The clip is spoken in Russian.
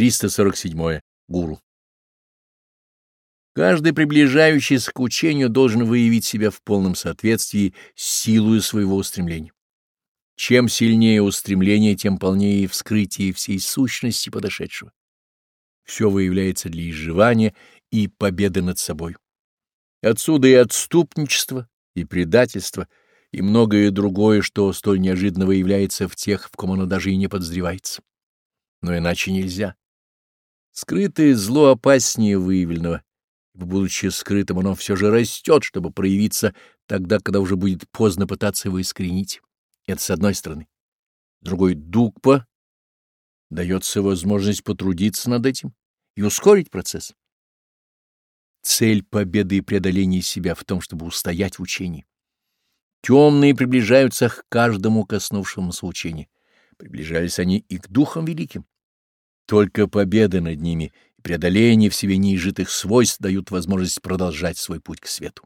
347. Гуру. Каждый, приближающийся к учению, должен выявить себя в полном соответствии с силой своего устремления. Чем сильнее устремление, тем полнее вскрытие всей сущности подошедшего. Все выявляется для изживания и победы над собой. Отсюда и отступничество, и предательство, и многое другое, что столь неожиданно выявляется в тех, в ком оно даже и не подозревается. Но иначе нельзя. Скрытое зло опаснее выявленного, ибо, будучи скрытым, оно все же растет, чтобы проявиться тогда, когда уже будет поздно пытаться его искоренить. Это с одной стороны. Другой — дукпа. Дается возможность потрудиться над этим и ускорить процесс. Цель победы и преодоления себя в том, чтобы устоять в учении. Темные приближаются к каждому коснувшемуся учению. Приближались они и к духам великим. Только победы над ними и преодоление в себе неизжитых свойств дают возможность продолжать свой путь к свету.